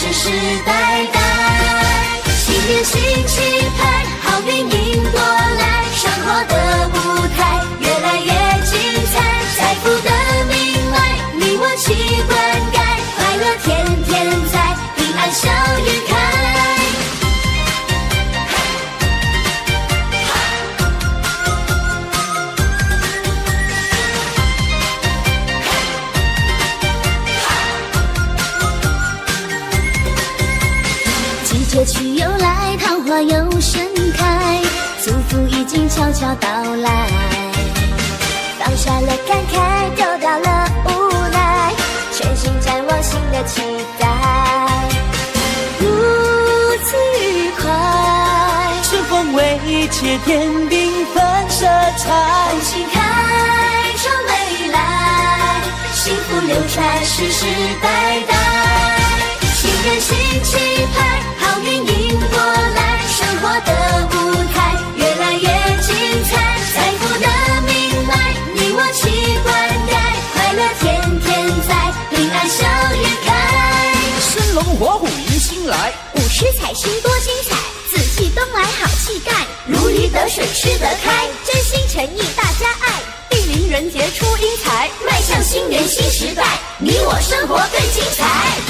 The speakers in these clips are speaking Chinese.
世世代代。新年新气派，好运迎过来，生活的舞台悄悄到来。放下了感慨，丢掉了无奈，全心展望新的期待，如此愉快。春风为一切，点缤纷色彩同。心开创未来，幸福流传世世代代。新人新气派，好运迎过来，生活的舞龙活虎迎新来，舞狮彩星多精彩，紫气东来好气概，如鱼得水吃得开，真心诚意大家爱，地灵人杰出英才，迈向新年新时代，你我生活更精彩。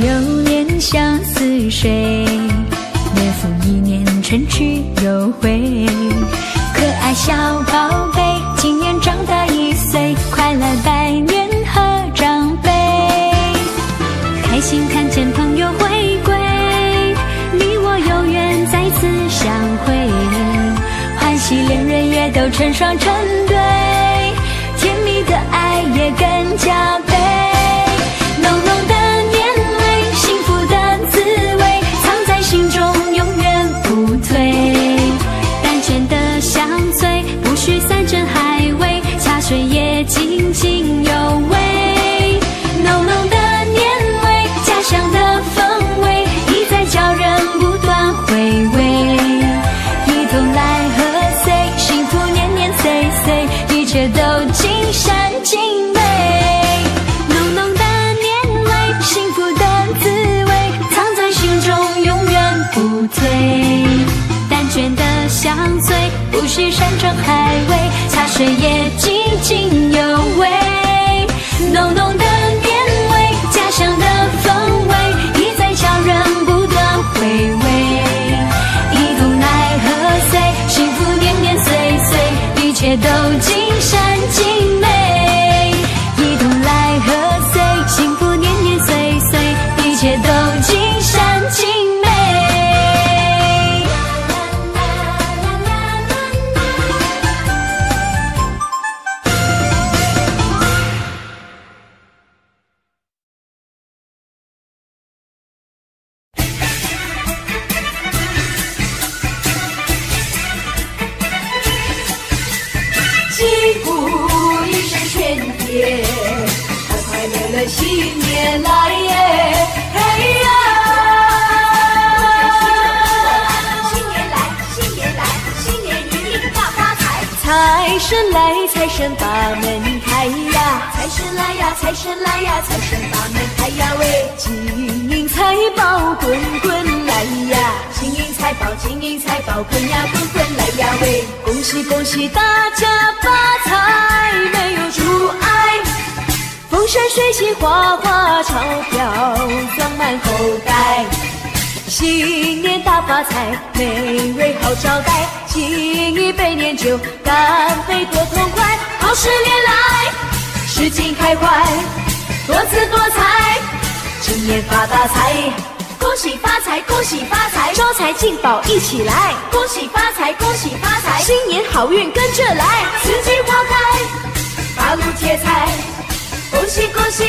流年相似水，年复一年，春去又回。可爱小宝贝，今年长大一岁，快乐拜年贺长辈。开心看见朋友回归，你我有缘再次相会。欢喜恋人也都成双成山海味，茶水也滚滚来呀，金银财宝，金银财宝滚呀滚滚来呀喂！恭喜恭喜大家发财，没有阻碍，风生水起，花花钞票装满口袋。新年大发财，美味好招待，敬一杯年酒，干杯多痛快，好事连来，诗情开怀，多姿多彩，今年发大财，喜发财，恭喜发财，招财进宝一起来，恭喜发财，恭喜发财，新年好运跟着来，四季花开，八路接财，恭喜恭喜，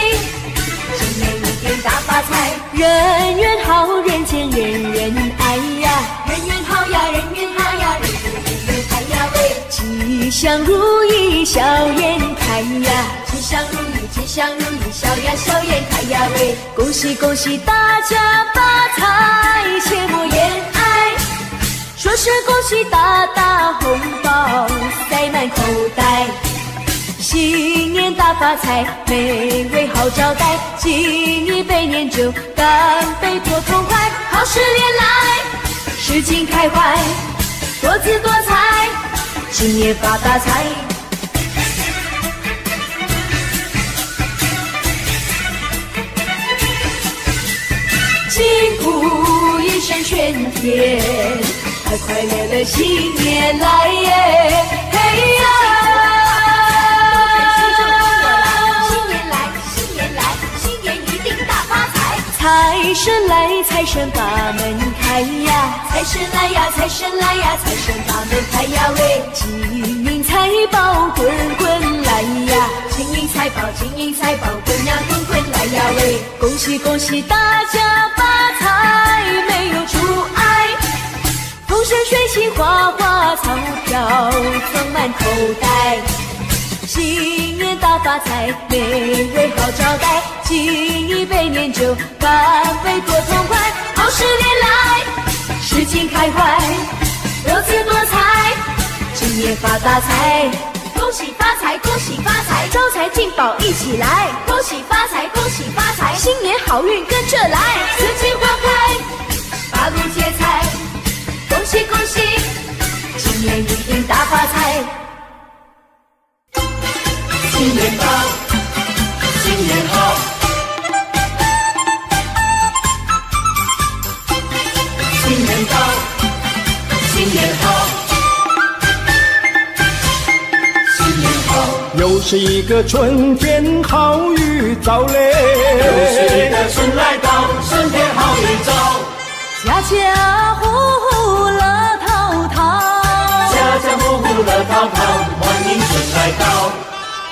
新年一天大发财，人缘好，人间人人爱呀，人缘好呀，人缘好呀，人缘人人爱呀喂！吉祥如意笑颜开呀，吉祥如意，吉祥如意，笑呀笑颜开呀喂！恭喜恭喜大家发财，切莫言哀，说声恭喜大大红包塞满口袋。新年大发财，美味好招待，敬一杯年酒，干杯多痛快，好事连来，诗情开怀，多姿多彩，今年发大财。幸福一声喧天，快快乐乐新年来耶！嘿呀！财！神来，财神把门开呀，财神来呀，财神来呀，财神把门开呀喂！金银财宝滚滚来呀，金银财宝，金银财宝滚呀滚滚来呀喂！恭喜恭喜大家发财，没有阻碍，风生水起，花花草草装满口袋。新年大发财，美味好招待，敬一杯年酒，干杯多痛快，好事连来，事情开怀，多姿多彩，今年发大财，恭喜发财，恭喜发财，招财进宝一起来，恭喜发财，恭喜发财，新年好运跟着来，四季花开，八路接财，恭喜恭喜，今年一定大发财！新年到，新年好，新年到，新年好，新年好，又是一个春天好预兆嘞，又是一个春来到，春天好预兆，家家户户乐淘淘，家家户户乐淘淘，欢迎春来到，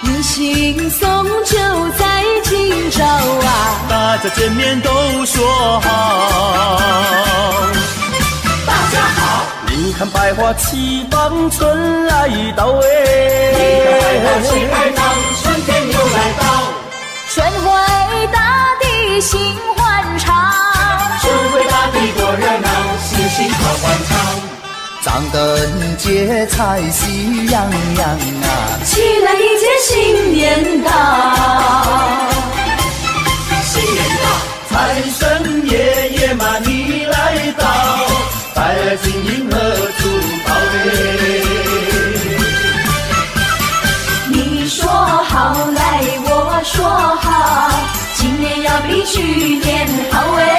迎新送旧在今朝啊，大家见面都说好。大家好，你看百花齐放，春来到哎你看百花齐哎，开放，春天又来到，春回大地心欢畅，春回大地多热闹，欣欣好欢唱。张灯结彩喜洋洋啊。起来迎接新年到新年到财神爷爷嘛你来到。百爱经营何处嘞你说好来我说好今年要比去年好哎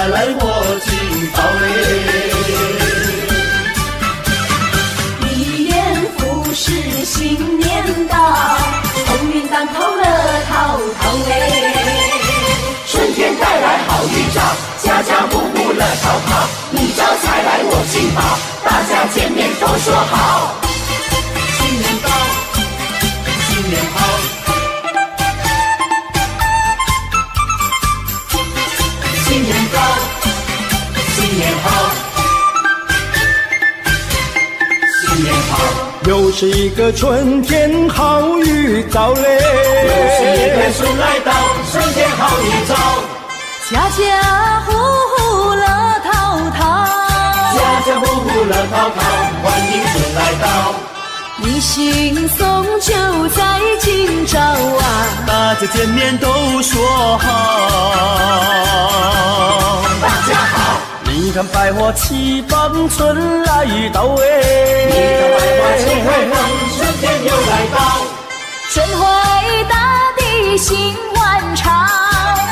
明早才来我进宝嘞。一年复始新年到，鸿运当头乐淘淘哎。春天带来好预兆，家家户户乐淘淘，你招财来我进宝，大家见面都说好。又是一个春天好预兆嘞，又是一个春来到，春天好预兆，家家户户乐淘淘，家家户户乐淘淘，欢迎春来到。你心送酒在今朝啊，大家见面都说好。大家好，你看百花齐放，春来到哎，你看百花齐放，春天又来到，春回大地心欢畅，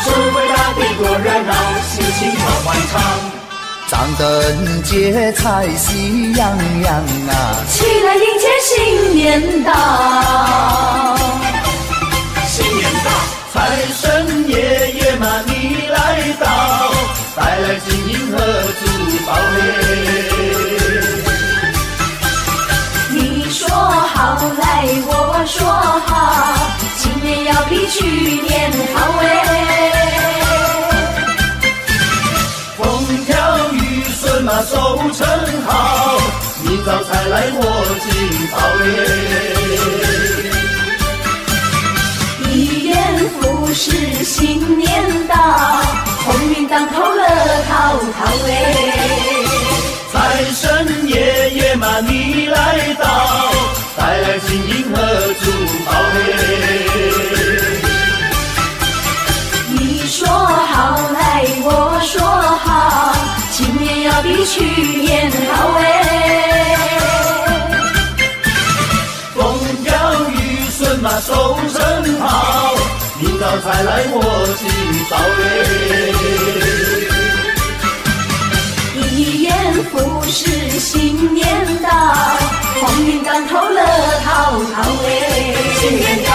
春回大地多热闹，心情好欢畅。张灯结彩喜洋洋啊，起来迎接新年到。新年到，财神爷，带来金银和珠宝嘞。你说好来，我说好，今年要比去年好哎。风调雨顺嘛收成好，明早才来我进宝嘞。一元复始新年到，鸿运当头乐淘淘哎。财神爷爷嘛你来到，带来金银和珠宝哎。你说好来，我说好，今年要比去年好哎。风调雨顺嘛收成好，明早才来我进宝嘞。一言复始新年到，鸿运当头乐淘淘哎。新年到，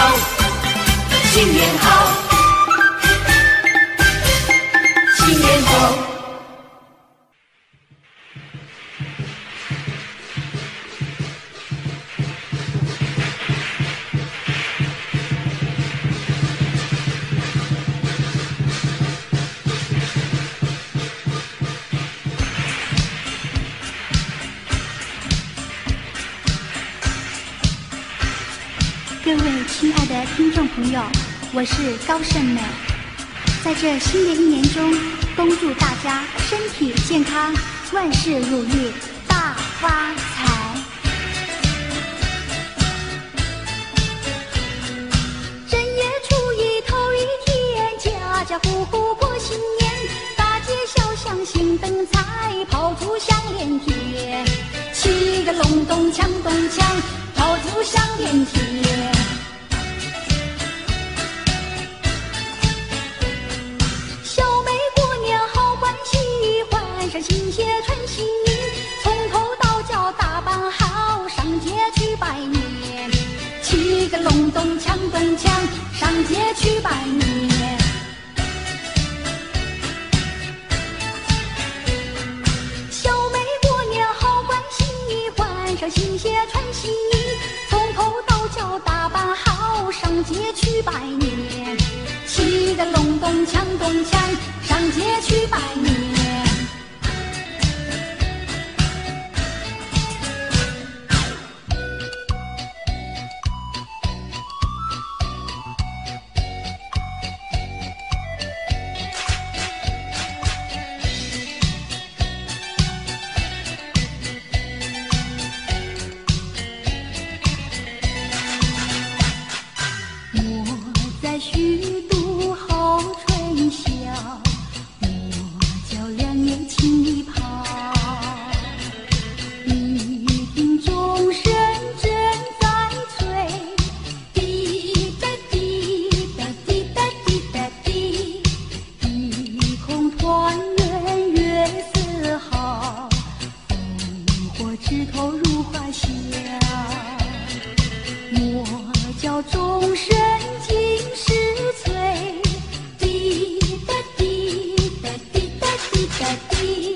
新年好，新年好。各位亲爱的听众朋友，我是高胜美，在这新的一年中，恭祝大家身体健康，万事如意，大发财。正月初一头一天，家家户户过新年，大街小巷新灯彩，炮竹响连天，七个隆咚锵咚锵，炮竹响连天。aqui.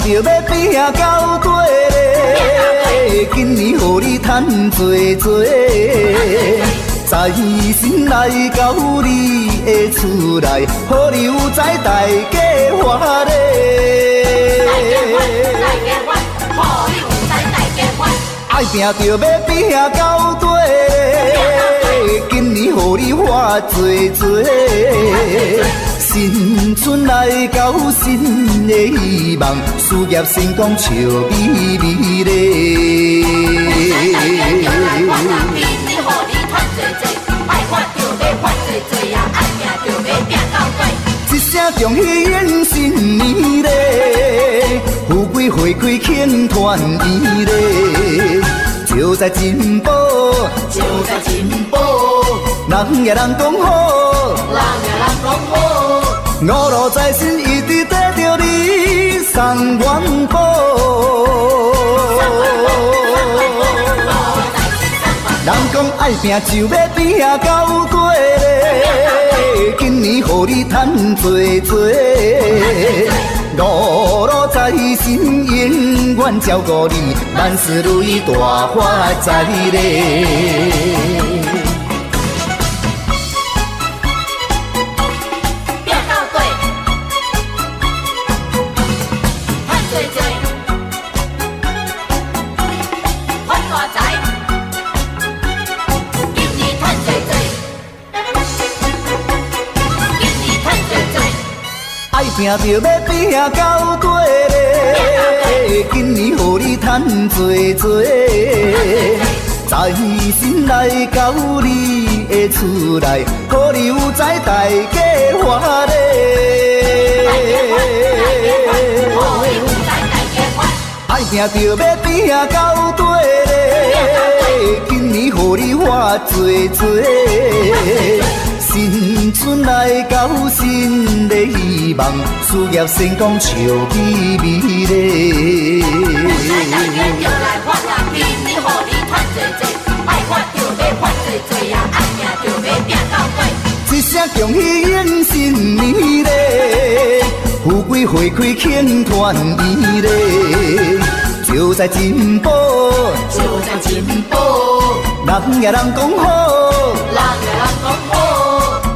着要拼到底嘞，今年互你赚多多，财神来到你的厝内，好你有财大家欢大家欢，大乐。家欢，好你有财，大家欢。爱拼着要拼到底嘞，今年互你花多多，新春来到新的希望，事业成功笑眯眯嘞。今年互你爱发就爱拼就要拼到底。一声恭喜迎新年嘞，富贵花开庆团圆嘞，就在进步，就在进步，人也人讲好，人也人讲好，五路财神一直跟着你送元宝。人讲爱拼就要拼到底嘞，今年互你赚多多，五路财神永远照顾你，万事如意大发财嘞。爱拼着要拼到底嘞，今年互你赚多多，财神来到你的厝内，好你有财大家欢嘞。爱拼着要拼到底嘞，今年互你花多多，新春来到新的希望，事业成功笑眯眯嘞。一声恭喜迎新年嘞，富贵花开庆团圆嘞，就在进步，人也人讲好，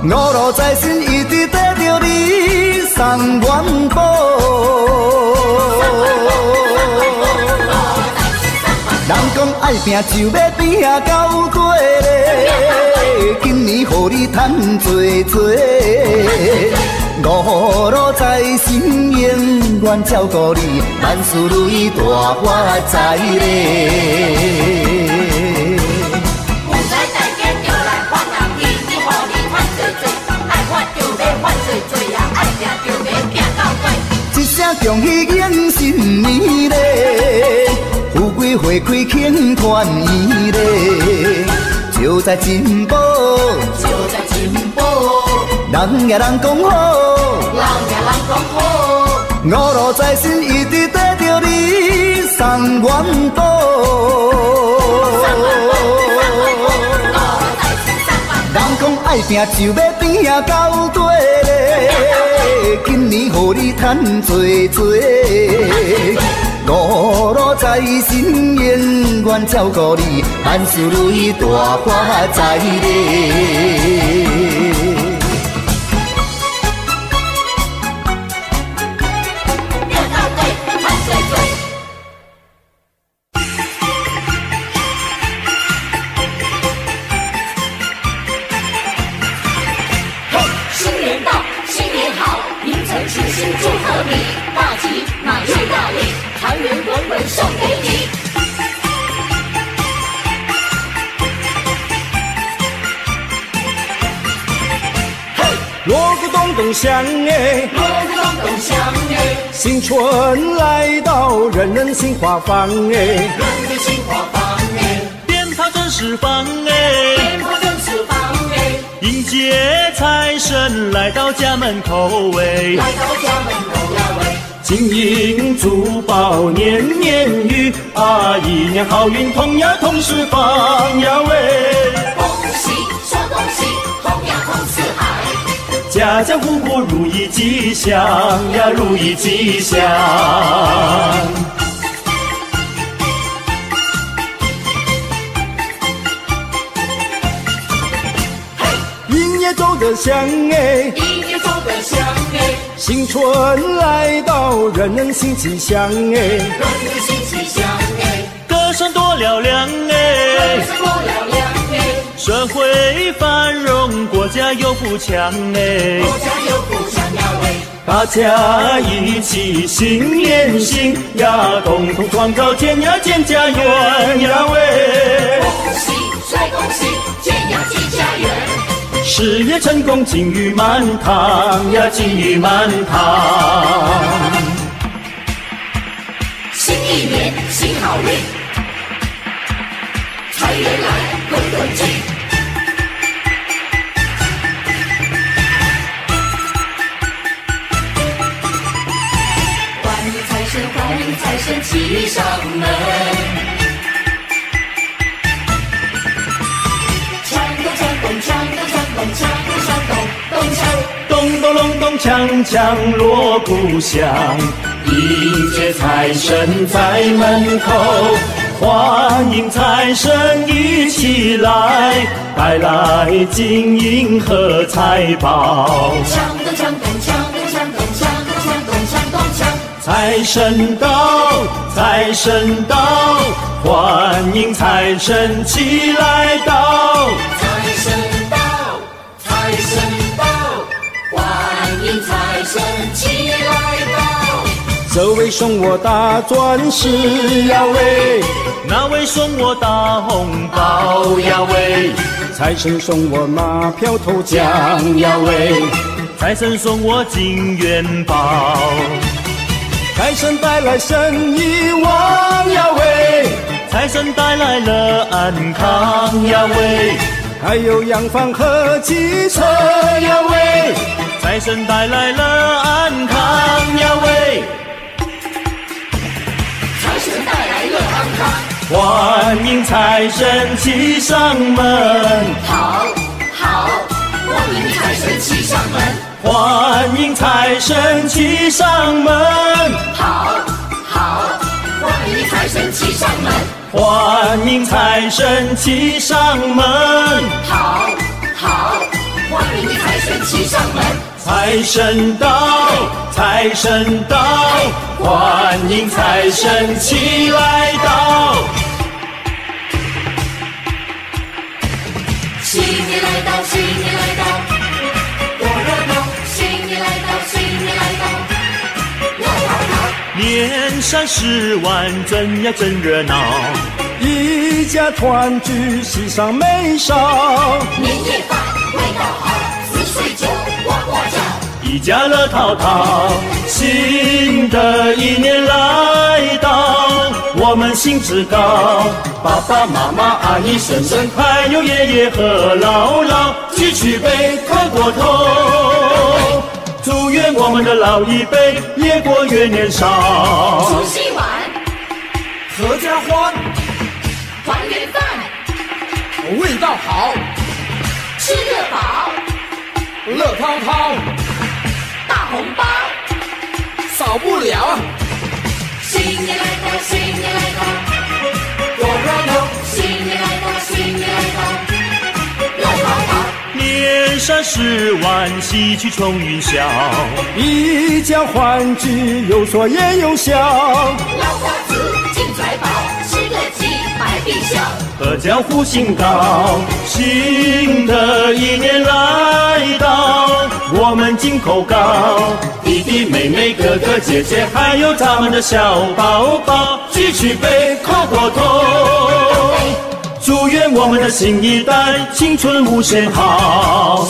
五路财神一直跟着你送元宝。人讲爱拼就要拼到底，今年互你赚多多，五路财神永远照顾你，万事如意大发财咧。恭喜迎新年咧，富贵花开庆团圆咧，就在进步，就在进步，人呀人讲好，人呀人讲好，五路财神一直跟着你送元宝。人讲爱拼就要拼啊到底咧，今年予你赚多多，五路财神永远照顾你，万事如意大发财咧。咚咚响哎，锣鼓咚咚响哎，新春来到，人人心花放哎，人人心花放哎，鞭炮正释放哎，鞭炮正释放哎，迎接财神来到家门口哎，来到家门口呀喂，金银珠宝年年余啊，一年好运同呀同时放呀喂，恭喜说恭喜，同呀同。家家户户如意吉祥呀，如意吉祥。音乐走得响哎，一年走得香哎，新春来到，人人心吉祥哎，人人心气象哎，歌声多嘹亮哎，歌声多嘹亮哎，社会繁荣，国家有富强哎，国家有富强呀喂，大家一起心连心呀，共同创造天呀建家园。呀喂，恭喜帅恭喜，建呀建家园，事业成功金玉满堂呀，金玉满堂。新一年新好运，喜上门。锵咚咚锵咚锵咚锵咚锵咚咚锵。咚咚隆咚锵锵锣鼓响，迎接财神在门口，欢迎财神一起来，带来金银和财宝。锵咚锵咚锵。财神到，财神到，欢迎财神齐来到。财神到，财神到，欢迎财神齐来到。这位送我大钻石呀喂，那位送我大红包呀喂，财神送我马票头奖呀喂，财神送我金元宝，财神带来生意旺呀喂，财神带来了安康呀喂，还有洋房和汽车呀喂，财神带来了安康呀喂，财神带来了安康，欢迎财神骑上门，好，好，欢迎财神骑上门，欢迎财神骑上门，好，好，欢迎财神骑上门，欢迎财神骑上门。好，好，欢迎财神骑上门。财神到，财神到，欢迎财神齐来到。新年来到，新年年三十万，真呀真热闹。一家团聚，喜上眉梢。年夜饭味道好，四岁酒呱呱叫。一家乐淘淘，新的一年来到，我们兴致高。爸爸妈妈、阿姨、婶婶，还有爷爷和姥姥，举起杯，磕过头。祝愿我们的老一辈越过越年少。除夕晚，合家欢，团圆饭，味道好，吃得饱，乐滔滔，大红包。少不了。新年来到，新年来到，年三十万，喜气冲云霄。一家欢聚，有说也有笑。老瓜子进财宝，吃个鸡百必笑。阖家福星高，新的一年来到，我们金口高，弟弟妹妹哥哥姐姐，还有咱们的小宝宝，举起杯，磕过头，祝愿我们的新一代青春无限好。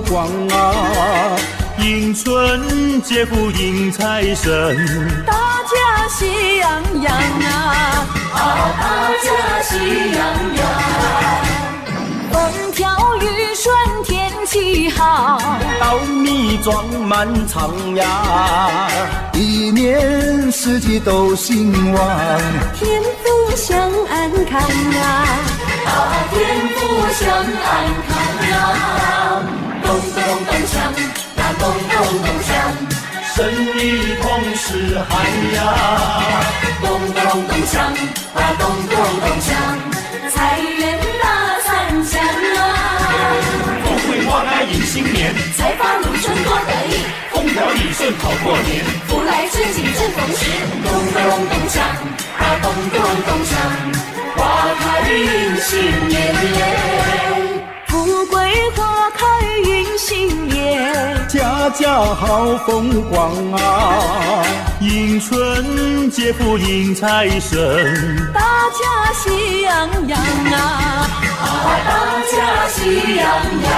风光啊！迎春接福迎财神，大家喜洋洋啊！大家喜洋洋，风调雨顺天气好，稻米装满仓呀，一年四季都兴旺。天福享安康啊！啊天福享安康呀！咚咚咚锵，啊咚咚咚锵。生意同时嗨呀！咚咚咚锵，啊咚咚咚锵，财源大三江啊！富贵花开迎新年，财发如春多得意，风调雨顺好过年。福来春景正逢时。咚咚咚锵，啊咚咚咚锵，花开迎新年！富贵花新年，家家好风光啊！迎春接福迎财神，大家喜洋洋啊！大家喜洋洋，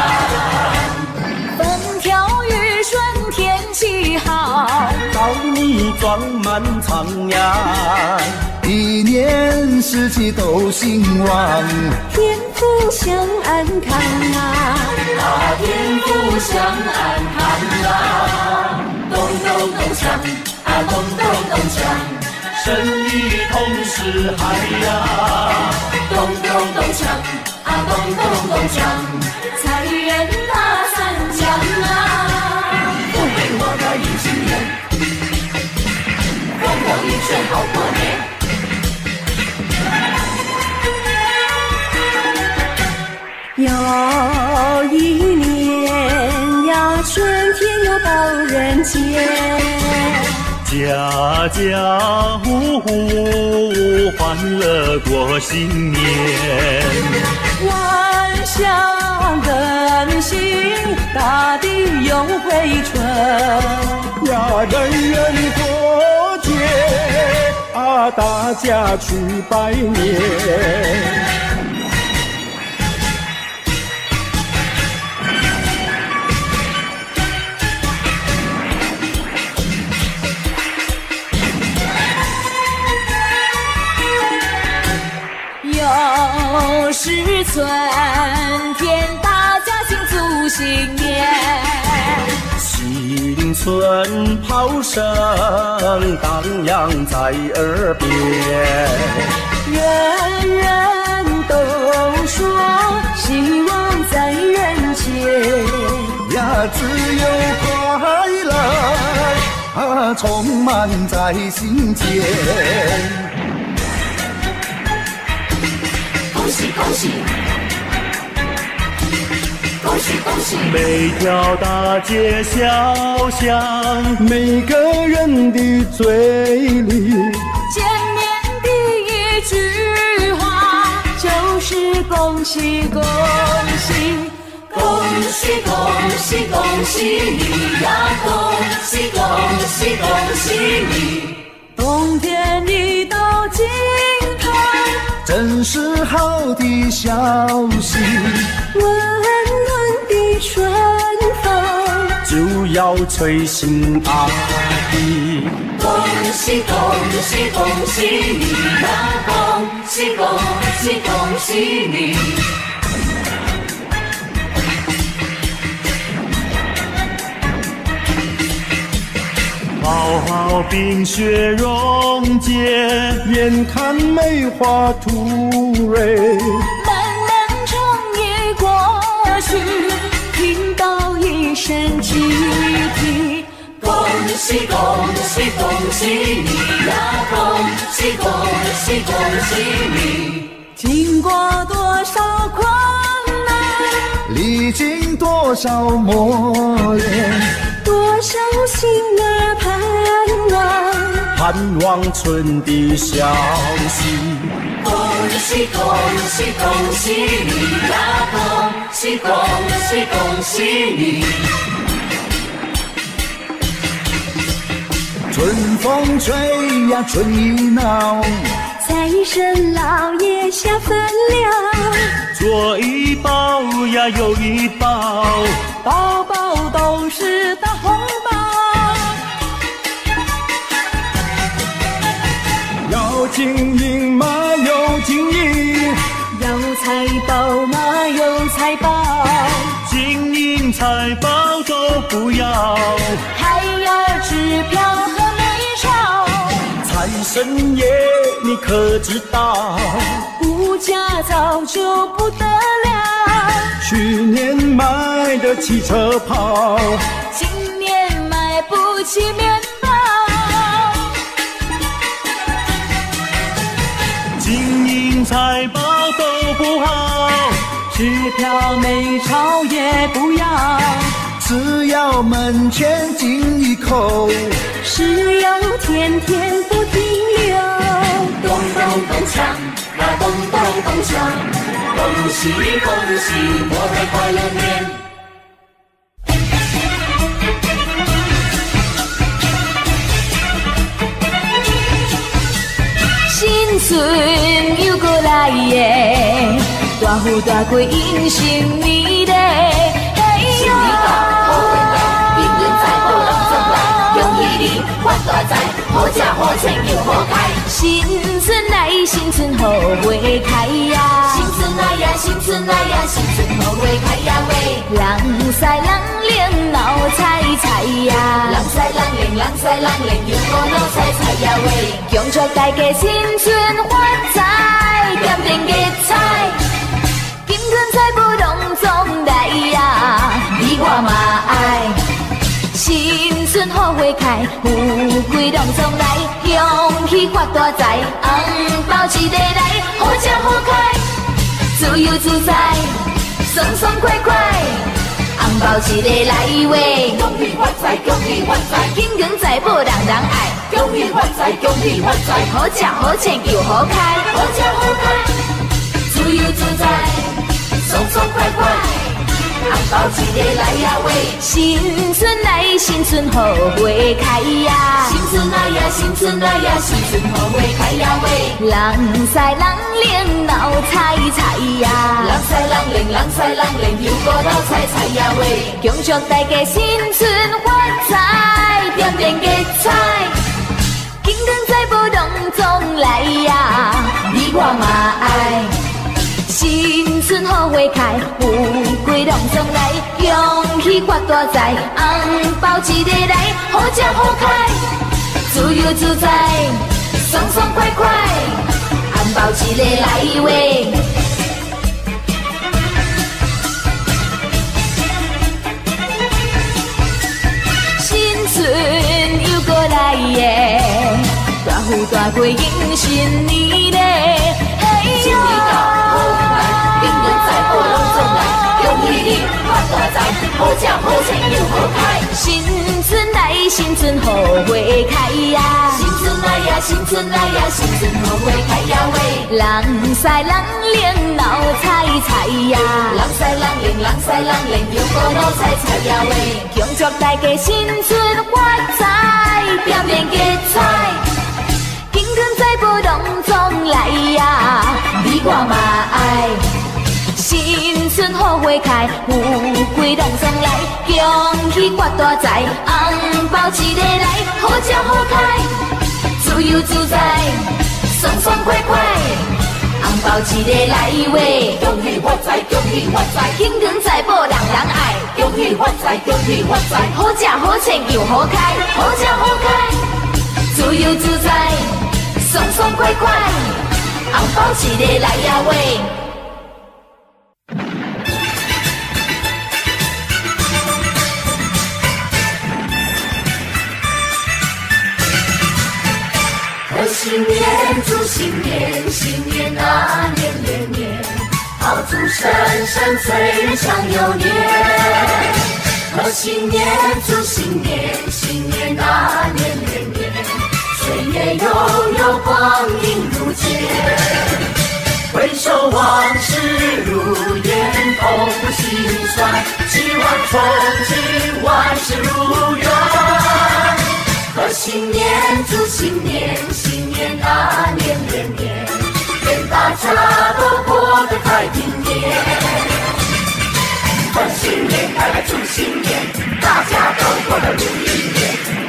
风调雨顺天气好，稻米装满仓呀，一年四季都兴旺。天福享安康啊！大天福享安康啊！咚咚咚锵，啊咚咚咚锵。生意同时嗨呀！咚咚咚锵，啊咚咚咚锵，财源风调雨顺好过年。又一年呀，春天又到人间。家家户户欢乐过新年，万象更新，大地又回春。呀，人人过啊，大家去拜年。又是春天，大家庆祝新年。新春炮声荡漾在耳边，人人都说希望在人间。呀，只有快乐啊，充满在心间。恭喜恭喜！喜恭喜！每条大街小巷，每个人的嘴里，见面第一句话就是恭喜恭喜，恭喜恭喜恭喜你呀！恭喜恭喜恭喜你！冬天一到尽头，真是好的消息。春风就要吹醒阿弟。恭喜恭喜恭喜你呀！恭喜恭喜恭喜你！好好冰雪融解，眼看梅花吐蕊，漫漫长夜过去。听到一声集体，恭喜恭喜恭喜你呀！恭喜恭喜恭喜你！经过多少困难，历经多少磨练，多少心儿盼望春的消息。恭喜恭喜恭喜你呀！恭喜恭喜恭喜你！春风吹呀春意闹，财神老爷下凡了，左一包呀右一包，包包都是大红包。金银嘛有金银，有财宝嘛有财宝，金银财宝都不要，还要支票和美钞。财神爷你可知道？物价早就不得了，去年买的汽车跑，今年买不起面财宝都不好，支票美钞也不要，只要门前进一口，石油天天不停留。咚咚咚锵，那咚咚咚锵，恭喜恭喜，我的快乐年。春又来耶，大富大贵迎新年嘞。大财，好吃好穿又好开。新春来，新春好花开呀！新春来呀，新春来呀，新春好花开呀喂！人赛人灵闹彩彩呀！人赛人灵，人赛人灵又过闹彩彩呀喂！恭祝大家新春发财，点点吉彩，金春财宝隆中来呀！你我嘛爱。新春好花开，富贵隆中来，恭喜发大财，红包一个来，好吃好开，自由自在，爽爽快快，红包一个来喂，恭喜发财，恭喜发财，金银财宝人人爱，恭喜发财，恭喜发财，好吃好穿又好开，好吃好开，自由自在，爽爽快快。红包一个来呀喂，新春来，新春好花开呀！新春来呀，新春来呀，新春好花开呀喂！人赛人灵闹彩彩呀！人赛人灵，人赛人灵又过闹彩彩呀喂！恭祝大家新春发财，点点吉彩，金光财宝隆中来呀！你我嘛爱。新春好花开，富贵隆中来，恭喜发大财，红包一个来，好吃好开，自由自在，爽爽快快，红包一个来喂。新春又过来。大富大贵迎新年嘞！新年好食好穿又好开。新春来，新春好花开呀！新春来呀，新春来呀，新春好花开呀喂！人赛人灵闹彩彩呀！人赛人灵，人赛人灵，又过闹彩彩呀喂！恭祝大家新春发财，点点吉彩。再不隆重来呀，你我嘛爱。新春好花开，富贵隆重来，恭喜发大财，红包一个来，好吃好开，自由自在，爽爽快快，红包一个来喂，恭喜发财，恭喜发财，兴旺财宝人人爱，恭喜发财，恭喜发财，好吃好穿又好开，好吃好开，自由自在。爽爽快快，红包一个来呀喂！新年，祝新年，新年啊年年年，炮竹声声催人想又年。贺新年，祝新年，新年啊年年年。岁月悠悠，光阴如箭，回首往事如烟，痛苦心酸，希望从今万事如愿。贺新年，祝新年，新年啊年年年，愿大家都过得太平年。贺新年，带来祝新年，大家都过得如意年。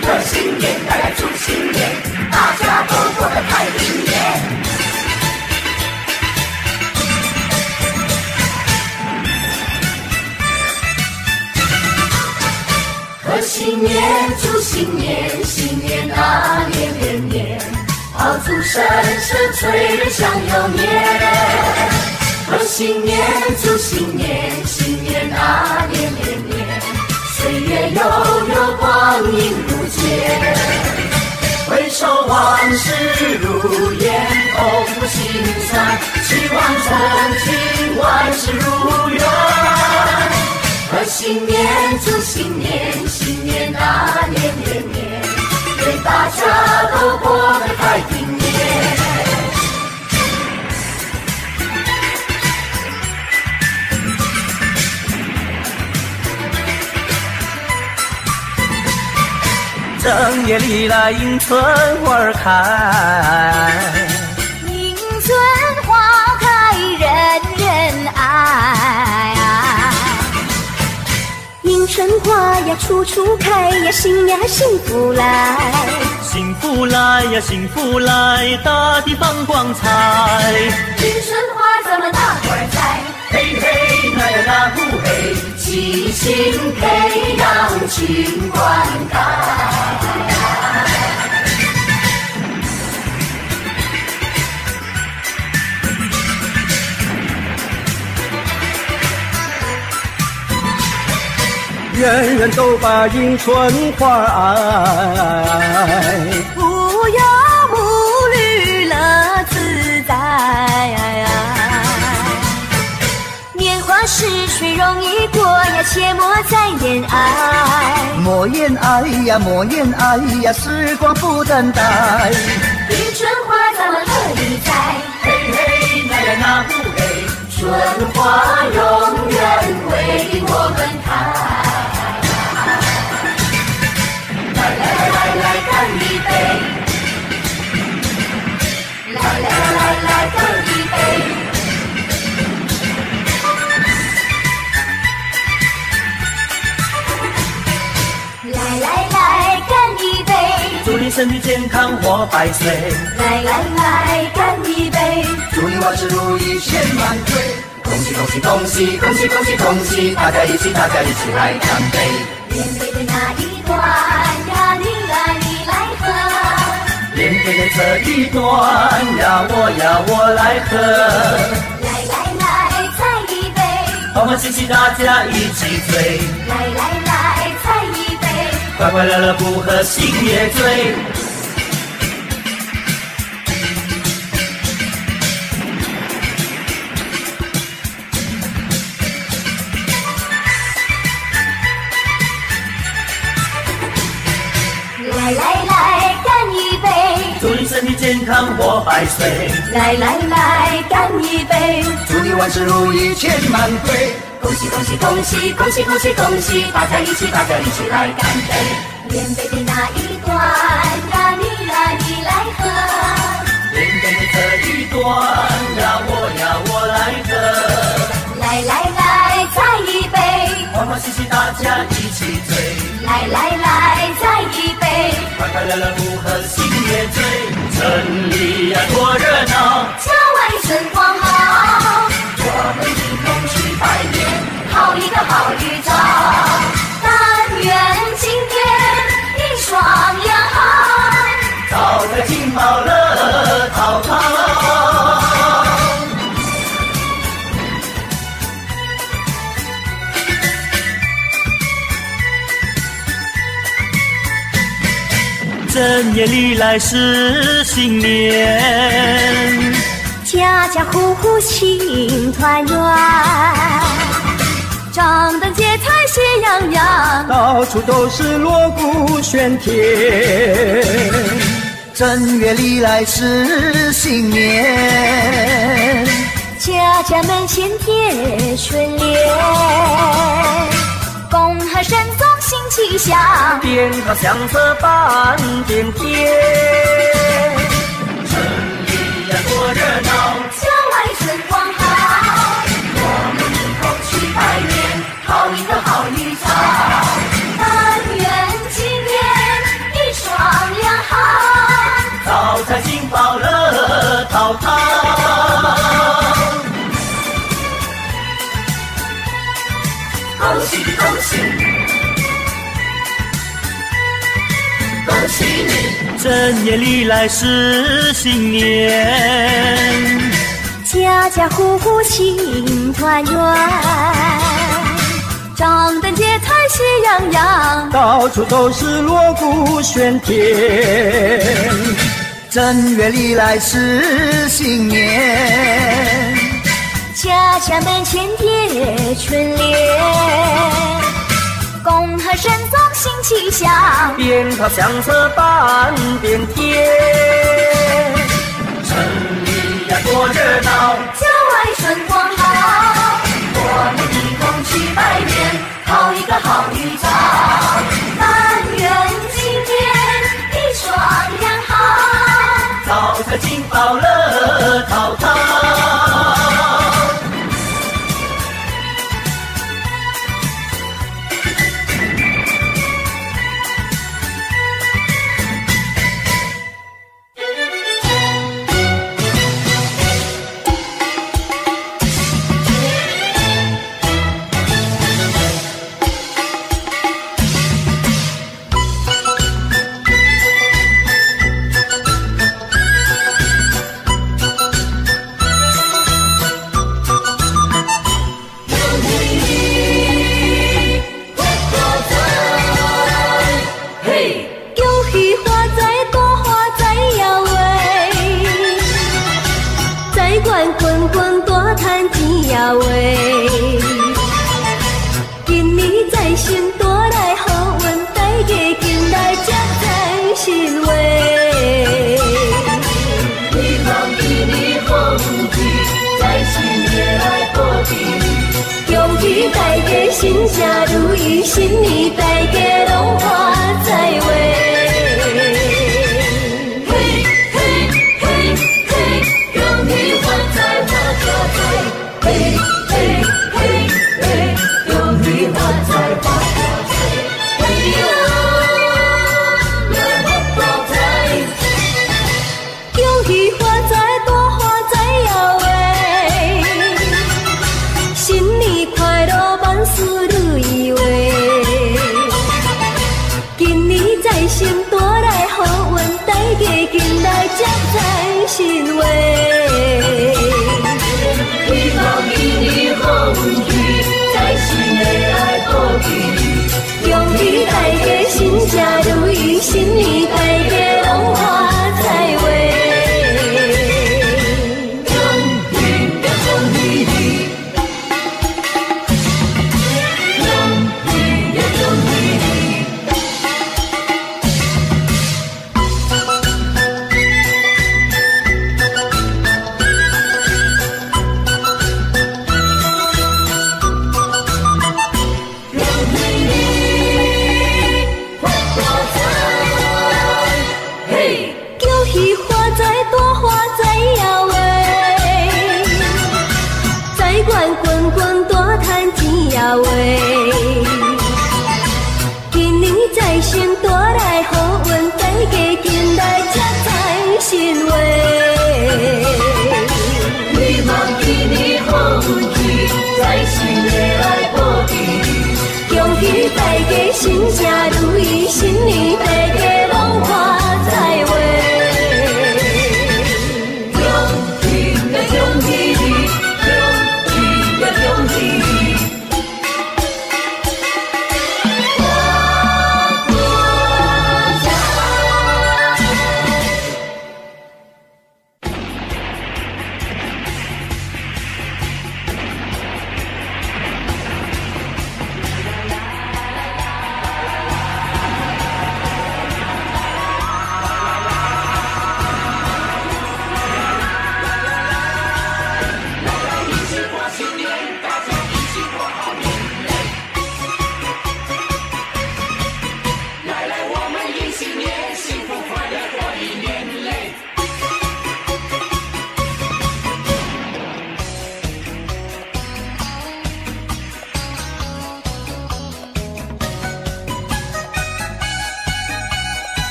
贺新年，带来祝新年，大家都过得太平年。贺新年，祝新年，新年啊年年年，爆竹声声催人想又年。贺新年，祝新年，新年啊年年年。岁月悠悠，光阴如箭，回首往事如烟，痛苦心酸，希望从今万事如愿。贺新年，祝新年，新年啊年年年，大家都过得太平年。正月里来迎春花开，迎春花开人人爱。迎春花呀处处开呀，新呀幸福来。幸福来呀幸福来，大地放光彩。迎春花咱们大伙儿栽，嘿嘿那呀那呼嘿，齐心培养勤灌溉。人人都把迎春花爱，无忧无虑乐自在。年华逝去容易过呀，切莫再恋爱。莫言爱呀，莫言爱呀，时光不等待。迎春花咱们乐意栽，嘿嘿那呀那不嘿，春花永远为我们开。来来来，干一杯！来来来，干一杯！祝你身体健康活百岁！来来来，干一杯！祝你万事如意千万岁！恭喜恭喜恭喜恭喜恭喜恭喜！大家一起大家一起来干杯！连杯的那一段喝。连杯的这一段呀，我呀我来喝。来来来，再一杯。欢欢喜喜大家一起醉。来来来，再一杯。快快乐乐不喝心也醉。身体健康活百岁。来来来，干一杯，祝你万事如意千万岁。恭喜恭喜恭喜恭喜恭喜恭喜，大家一起大家一起来干杯。连杯的那一端，呀你呀你来喝，连杯的这一端，呀我呀我来喝。来来来，再一杯，欢欢喜喜大家一起醉。来来来，再一杯，快快乐乐不喝心也醉。城里呀多热闹，郊外春光正月里来是新年，家家户户庆团圆，张灯结彩喜洋洋，到处都是锣鼓喧天。正月里来是新年，家家门前贴春联，恭贺神气象，鞭炮响彻半边天。城里呀多热闹，乡外春光好，我们一同去拜年，好一个好正月里来是新年，家家户户庆团圆，张灯结彩喜洋洋，到处都是锣鼓喧天。正月里来是新年，家家门前贴春联，神宗新气象，鞭炮响彻半边天。城里呀多热闹，郊外春光好，我们一同去拜年，好一个好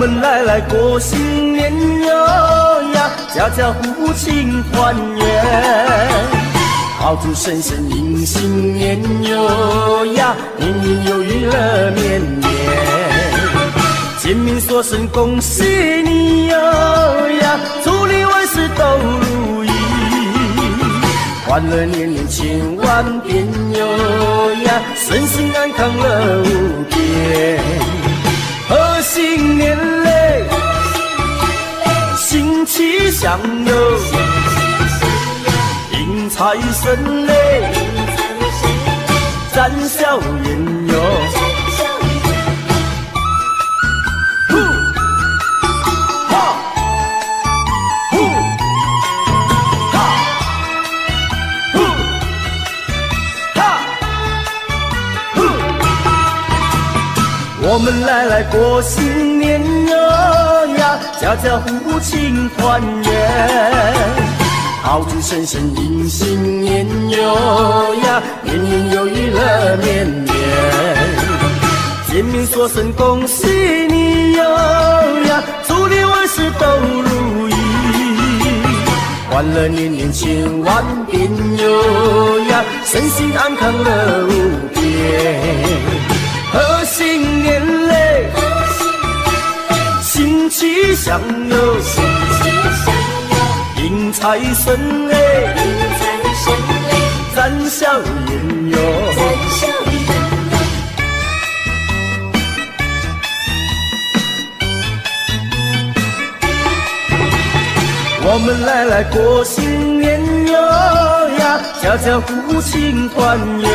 们来来过新年哟呀，家家户户庆团圆，炮竹声声迎新年哟呀，年年有余乐绵绵，见面说声恭喜你哟呀，祝你万事都如意，欢乐年年千万遍哟呀，身心安康乐无边。气象哟，迎财神嘞，展笑颜哟。我们来来过新年哟。呀，家家户户庆团圆，炮竹声声迎新年哟呀，年年有余乐绵绵，见面说声恭喜你哟呀，祝你万事都如意，欢乐年年千万遍哟呀，身心安康乐无边。新气象哟，迎财神嘞，咱笑颜哟。我们来来过新年哟呀，家家户户庆团圆。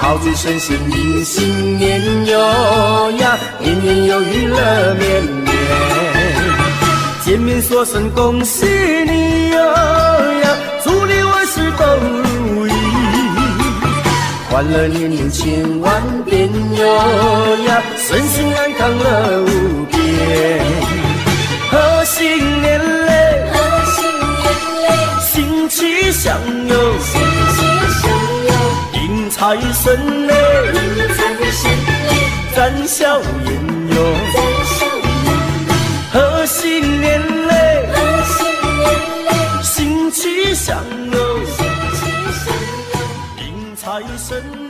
炮竹声声迎新年哟呀，年年有余乐绵绵。见面说声恭喜你哟呀，祝你万事都如意，欢乐年年千万遍哟呀，身心安康乐无边。贺新年嘞，贺新年嘞，新气象哟，新气象哟。财神嘞，迎财神嘞，展笑颜哟，财